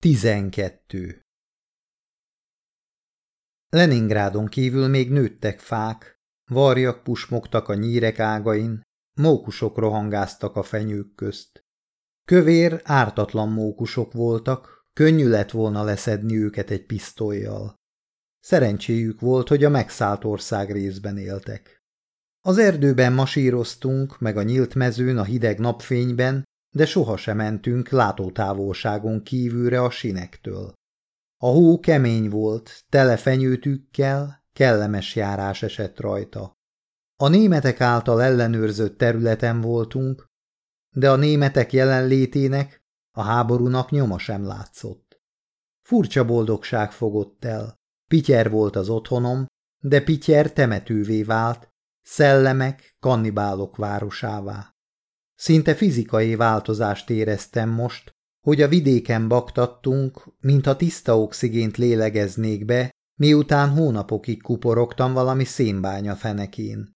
12. Leningrádon kívül még nőttek fák, varjak pusmogtak a nyírek ágain, mókusok rohangáztak a fenyők közt. Kövér, ártatlan mókusok voltak, könnyű lett volna leszedni őket egy pisztolyjal. Szerencséjük volt, hogy a megszállt ország részben éltek. Az erdőben masíroztunk, meg a nyílt mezőn a hideg napfényben, de sohasem mentünk látótávolságon kívülre a sinektől. A hó kemény volt, tele fenyőtükkel, kellemes járás esett rajta. A németek által ellenőrzött területen voltunk, de a németek jelenlétének, a háborúnak nyoma sem látszott. Furcsa boldogság fogott el. Pityer volt az otthonom, de Pityer temetővé vált, szellemek, kannibálok városává. Szinte fizikai változást éreztem most, hogy a vidéken baktattunk, mintha tiszta oxigént lélegeznék be, miután hónapokig kuporogtam valami szénbánya fenekén.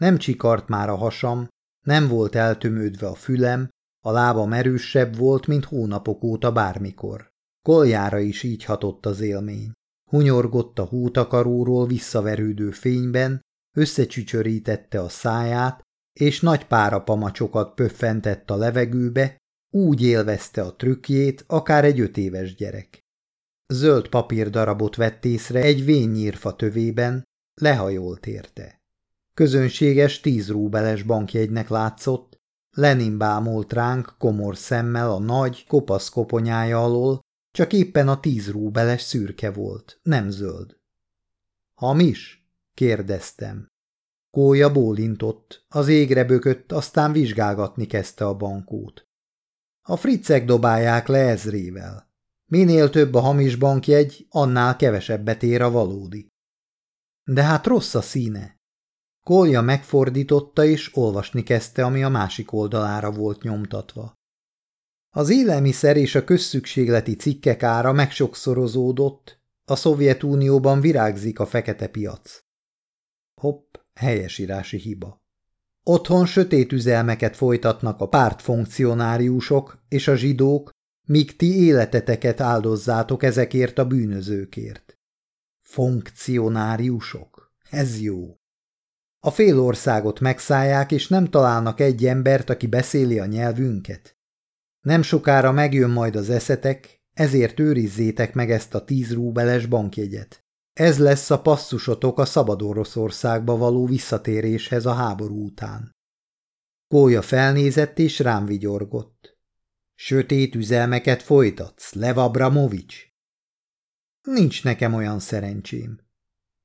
Nem csikart már a hasam, nem volt eltömődve a fülem, a lábam erősebb volt, mint hónapok óta bármikor. Koljára is így hatott az élmény. Hunyorgott a hútakaróról visszaverődő fényben, összecsücsörítette a száját, és nagy párapamacsokat pöffentett a levegőbe, úgy élvezte a trükkjét, akár egy öt éves gyerek. Zöld papírdarabot vett észre egy vényírfa tövében, lehajolt érte. Közönséges tíz rúbeles bankjegynek látszott, Lenin bámult ránk komor szemmel a nagy, kopasz koponyája alól, csak éppen a tíz rúbeles szürke volt, nem zöld. Hamis? kérdeztem. Kólya bólintott, az égre bökött, aztán vizsgálgatni kezdte a bankót. A fricek dobálják le ezrével. Minél több a hamis bankjegy, annál kevesebbet ér a valódi. De hát rossz a színe. Kolja megfordította és olvasni kezdte, ami a másik oldalára volt nyomtatva. Az élelmiszer és a közszükségleti cikkek ára megsokszorozódott, a Szovjetunióban virágzik a fekete piac. Hopp, helyesírási hiba. Otthon sötét üzelmeket folytatnak a pártfunkcionáriusok és a zsidók, míg ti életeteket áldozzátok ezekért a bűnözőkért. Funkcionáriusok? Ez jó. A fél országot megszállják, és nem találnak egy embert, aki beszéli a nyelvünket. Nem sokára megjön majd az eszetek, ezért őrizzétek meg ezt a tíz rúbeles bankjegyet. Ez lesz a passzusotok a szabad Oroszországba való visszatéréshez a háború után. Kólya felnézett és rám vigyorgott. Sötét üzelmeket folytatsz, Lev Abramovics? Nincs nekem olyan szerencsém.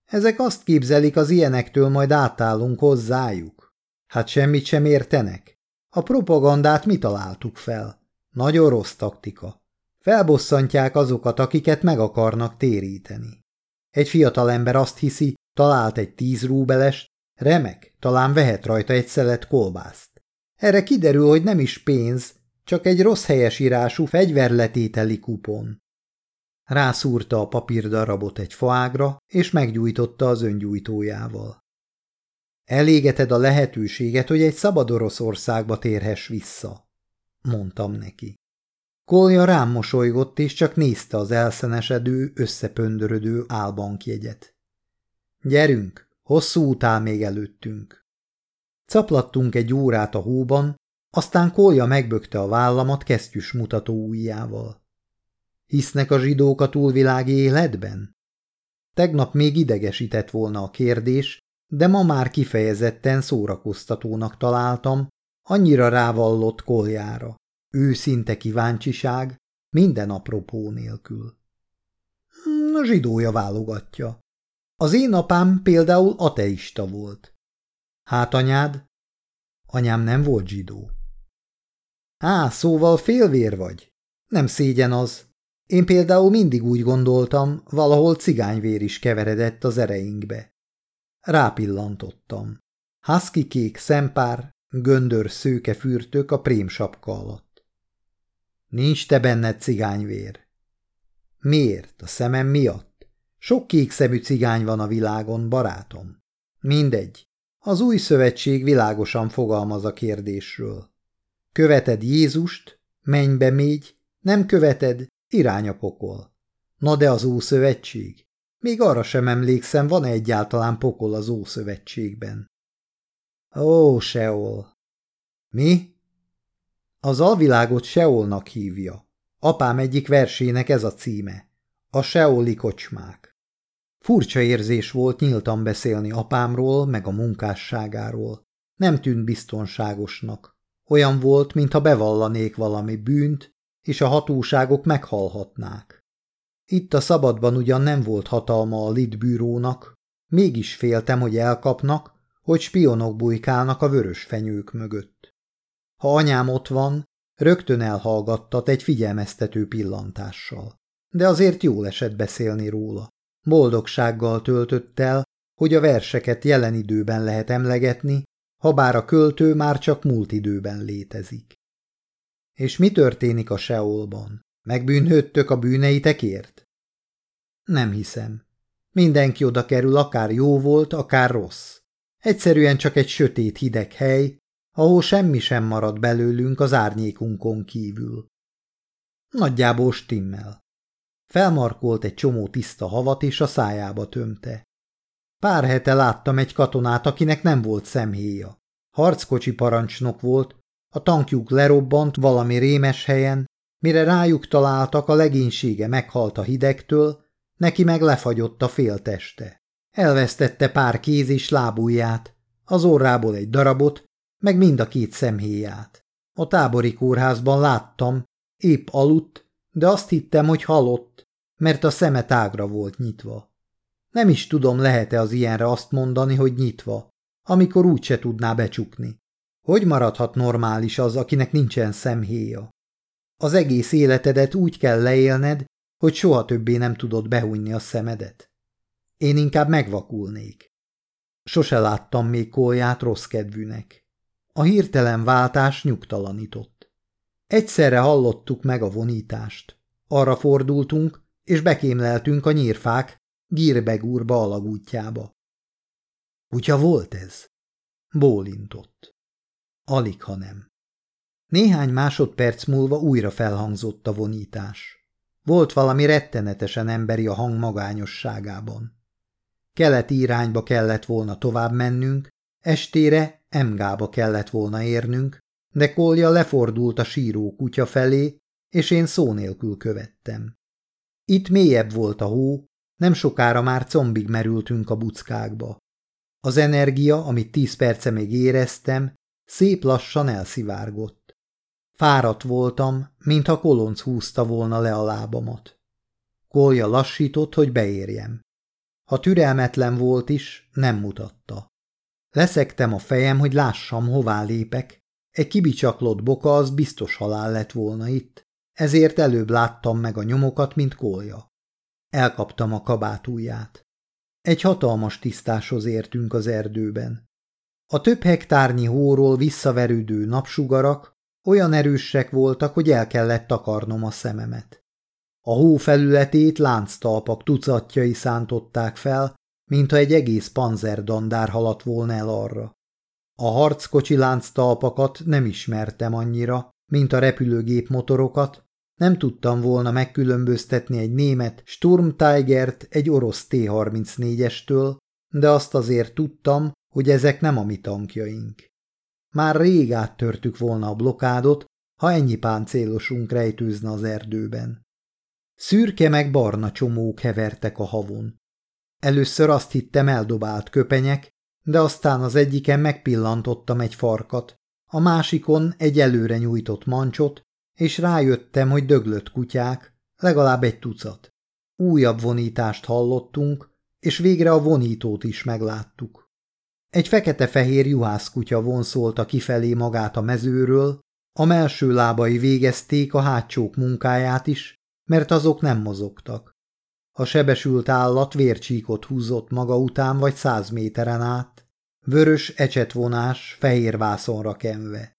Ezek azt képzelik, az ilyenektől majd átállunk hozzájuk. Hát semmit sem értenek. A propagandát mi találtuk fel? Nagyon rossz taktika. Felbosszantják azokat, akiket meg akarnak téríteni. Egy fiatalember azt hiszi, talált egy tíz rúbelest, remek, talán vehet rajta egy szelet kolbászt. Erre kiderül, hogy nem is pénz, csak egy rossz helyes írású fegyverletételi kupon. Rászúrta a papírdarabot egy faágra, és meggyújtotta az öngyújtójával. Elégeted a lehetőséget, hogy egy szabad Oroszországba térhess vissza, mondtam neki. Kolja rám mosolygott, és csak nézte az elszenesedő, összepöndörödő álbankjegyet. Gyerünk, hosszú után még előttünk. Caplattunk egy órát a hóban, aztán Kolja megbökte a vállamat kesztyűs mutató ujjával. Hisznek a zsidók a túlvilági életben? Tegnap még idegesített volna a kérdés, de ma már kifejezetten szórakoztatónak találtam, annyira rávallott koljára. Őszinte kíváncsiság, minden apropó nélkül. A zsidója válogatja. Az én apám például ateista volt. Hát anyád? Anyám nem volt zsidó. Á, szóval félvér vagy? Nem szégyen az. Én például mindig úgy gondoltam, valahol cigányvér is keveredett az ereinkbe. Rápillantottam. Husky kék szempár, göndör szőke fürtök a prém sapka alatt. Nincs te benned cigányvér. Miért? A szemem miatt? Sok kékszemű cigány van a világon, barátom. Mindegy. Az új szövetség világosan fogalmaz a kérdésről. Követed Jézust, mennybe mégy, nem követed, Irány a pokol. Na de az Ószövetség? Még arra sem emlékszem, van-e egyáltalán pokol az Ószövetségben. Ó, Seol. Mi? Az alvilágot Seolnak hívja. Apám egyik versének ez a címe. A Seoli kocsmák. Furcsa érzés volt nyíltan beszélni apámról, meg a munkásságáról. Nem tűnt biztonságosnak. Olyan volt, mintha bevallanék valami bűnt, és a hatóságok meghalhatnák. Itt a szabadban ugyan nem volt hatalma a lidbűrónak, mégis féltem, hogy elkapnak, hogy spionok bujkálnak a vörös fenyők mögött. Ha anyám ott van, rögtön elhallgattat egy figyelmeztető pillantással. De azért jól esett beszélni róla. Boldogsággal töltött el, hogy a verseket jelen időben lehet emlegetni, ha bár a költő már csak múlt időben létezik. És mi történik a Seolban? Megbűnhődtök a bűneitekért? Nem hiszem. Mindenki oda kerül, akár jó volt, akár rossz. Egyszerűen csak egy sötét hideg hely, ahol semmi sem marad belőlünk az árnyékunkon kívül. Nagyjából stimmel. Felmarkolt egy csomó tiszta havat, és a szájába tömte. Pár hete láttam egy katonát, akinek nem volt szemhéja. Harckocsi parancsnok volt, a tankjuk lerobbant valami rémes helyen, mire rájuk találtak, a legénysége meghalt a hidegtől, neki meg lefagyott a félteste. Elvesztette pár kéz és lábujját, az orrából egy darabot, meg mind a két szemhéját. A tábori kórházban láttam, épp aludt, de azt hittem, hogy halott, mert a szeme tágra volt nyitva. Nem is tudom, lehet-e az ilyenre azt mondani, hogy nyitva, amikor úgy se tudná becsukni. Hogy maradhat normális az, akinek nincsen szemhéja? Az egész életedet úgy kell leélned, hogy soha többé nem tudod behújni a szemedet. Én inkább megvakulnék. Sose láttam még kolját rossz kedvűnek. A hirtelen váltás nyugtalanított. Egyszerre hallottuk meg a vonítást. Arra fordultunk, és bekémleltünk a nyírfák Gírbegúrba alagútjába. Kutya volt ez? Bólintott. Alig, ha nem. Néhány másodperc múlva újra felhangzott a vonítás. Volt valami rettenetesen emberi a hang magányosságában. Keleti irányba kellett volna tovább mennünk, estére Emgába kellett volna érnünk, de Kolja lefordult a síró kutya felé, és én szó nélkül követtem. Itt mélyebb volt a hó, nem sokára már combig merültünk a buckákba. Az energia, amit tíz perce még éreztem, szép lassan elszivárgott. Fáradt voltam, mintha kolonc húzta volna le a lábamat. Kolja lassított, hogy beérjem. Ha türelmetlen volt is, nem mutatta. Leszektem a fejem, hogy lássam, hová lépek. Egy kibicsaklott boka az biztos halál lett volna itt, ezért előbb láttam meg a nyomokat, mint kolja. Elkaptam a kabátúját. Egy hatalmas tisztáshoz értünk az erdőben. A több hektárnyi hóról visszaverődő napsugarak olyan erősek voltak, hogy el kellett takarnom a szememet. A hó felületét lánctalpak tucatjai szántották fel, mintha egy egész panzerdandár haladt volna el arra. A harckocsi lánctalpakat nem ismertem annyira, mint a repülőgép motorokat, nem tudtam volna megkülönböztetni egy német Sturm Tigert egy orosz T-34-estől, de azt azért tudtam, hogy ezek nem a mi tankjaink. Már rég áttörtük volna a blokádot, ha ennyi páncélosunk rejtőzne az erdőben. Szürke meg barna csomók hevertek a havon. Először azt hittem eldobált köpenyek, de aztán az egyiken megpillantottam egy farkat, a másikon egy előre nyújtott mancsot, és rájöttem, hogy döglött kutyák, legalább egy tucat. Újabb vonítást hallottunk, és végre a vonítót is megláttuk. Egy fekete-fehér juhászkutya vonszolta kifelé magát a mezőről, a melső lábai végezték a hátsók munkáját is, mert azok nem mozogtak. A sebesült állat vércsíkot húzott maga után vagy száz méteren át, vörös ecsetvonás fehér vászonra kenve.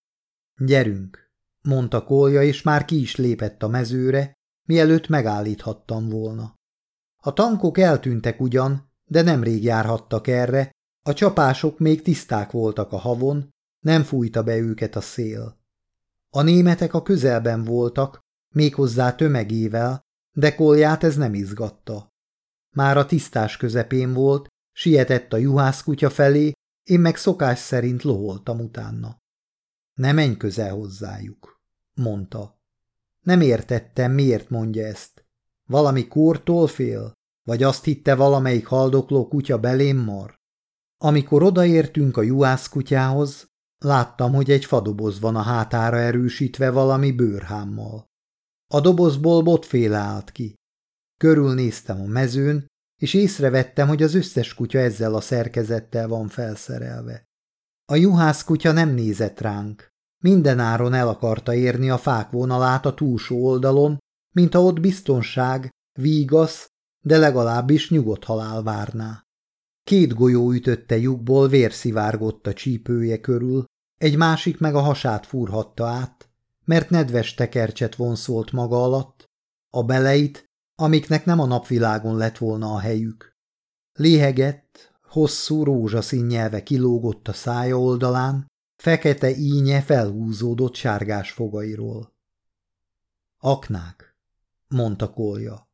Gyerünk, mondta Kolja, és már ki is lépett a mezőre, mielőtt megállíthattam volna. A tankok eltűntek ugyan, de nemrég járhattak erre, a csapások még tiszták voltak a havon, nem fújta be őket a szél. A németek a közelben voltak, méghozzá tömegével, de kolját ez nem izgatta. Már a tisztás közepén volt, sietett a juhászkutya felé, én meg szokás szerint loholtam utána. Ne menj közel hozzájuk, mondta. Nem értettem, miért mondja ezt. Valami kórtól fél? Vagy azt hitte valamelyik haldokló kutya belém mar? Amikor odaértünk a juhászkutyához, láttam, hogy egy fadoboz van a hátára erősítve valami bőrhámmal. A dobozból botféle állt ki. Körülnéztem a mezőn, és észrevettem, hogy az összes kutya ezzel a szerkezettel van felszerelve. A juhász kutya nem nézett ránk. Minden áron el akarta érni a fák vonalát a túlsó oldalon, mint a ott biztonság, vígasz, de legalábbis nyugodt halál várná. Két golyó ütötte lyukból, vérszivárgott a csípője körül, egy másik meg a hasát fúrhatta át, mert nedves tekercset vonszolt maga alatt, a beleit, amiknek nem a napvilágon lett volna a helyük. Léhegett, hosszú rózsaszín nyelve kilógott a szája oldalán, fekete ínye felhúzódott sárgás fogairól. Aknák, mondta Kolja.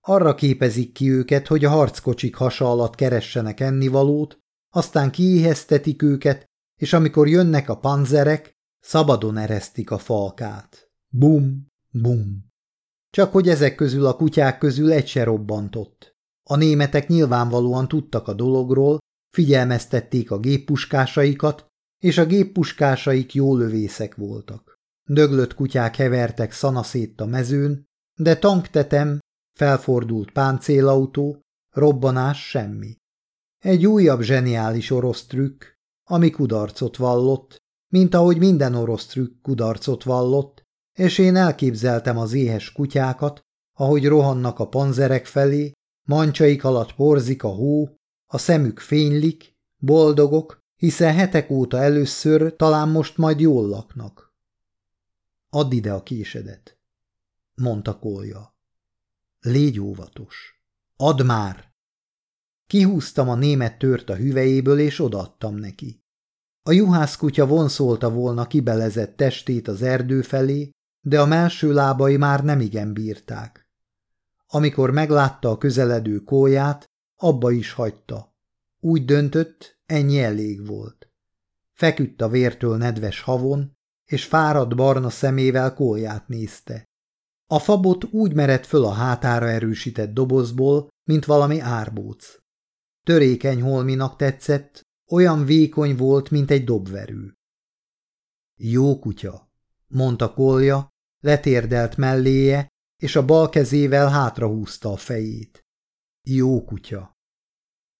Arra képezik ki őket, hogy a harckocsik hasa alatt keressenek ennivalót, aztán kiéheztetik őket, és amikor jönnek a panzerek, szabadon eresztik a falkát. Bum, bum. Csak hogy ezek közül a kutyák közül egy se robbantott. A németek nyilvánvalóan tudtak a dologról, figyelmeztették a géppuskásaikat, és a géppuskásaik jó lövészek voltak. Döglött kutyák hevertek szanaszét a mezőn, de tanktetem, felfordult páncélautó, robbanás semmi. Egy újabb zseniális orosz trükk, ami kudarcot vallott, mint ahogy minden orosz trükk kudarcot vallott, és én elképzeltem az éhes kutyákat, ahogy rohannak a panzerek felé, mancsaik alatt porzik a hó, a szemük fénylik, boldogok, hiszen hetek óta először talán most majd jól laknak. Add ide a késedet, mondta Kolja. Légy óvatos. Add már! Kihúztam a német tört a hüvejéből, és odaadtam neki. A juhászkutya vonszolta volna kibelezett testét az erdő felé, de a melső lábai már nem igen bírták. Amikor meglátta a közeledő kóját, abba is hagyta. Úgy döntött, ennyi elég volt. Feküdt a vértől nedves havon, és fáradt barna szemével kóját nézte. A fabot úgy merett föl a hátára erősített dobozból, mint valami árbóc. Törékeny holminak tetszett, olyan vékony volt, mint egy dobverő. Jó kutya, mondta Kolja, letérdelt melléje, és a bal kezével hátrahúzta a fejét. Jó kutya.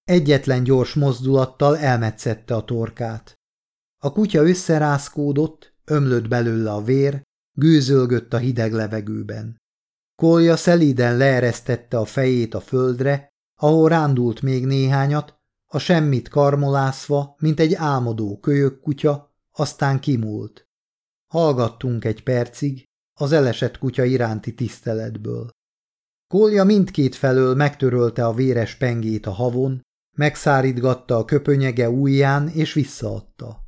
Egyetlen gyors mozdulattal elmetszette a torkát. A kutya összerázkódott, ömlött belőle a vér, gőzölgött a hideg levegőben. Kolja szelíden leeresztette a fejét a földre, ahol rándult még néhányat, a semmit karmolászva, mint egy álmodó kölyök kutya, aztán kimúlt. Hallgattunk egy percig, az elesett kutya iránti tiszteletből. Kolja mindkét felől megtörölte a véres pengét a havon, megszárítgatta a köpönyege ujján és visszaadta.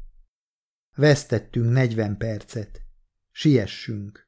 Vesztettünk negyven percet. Siessünk.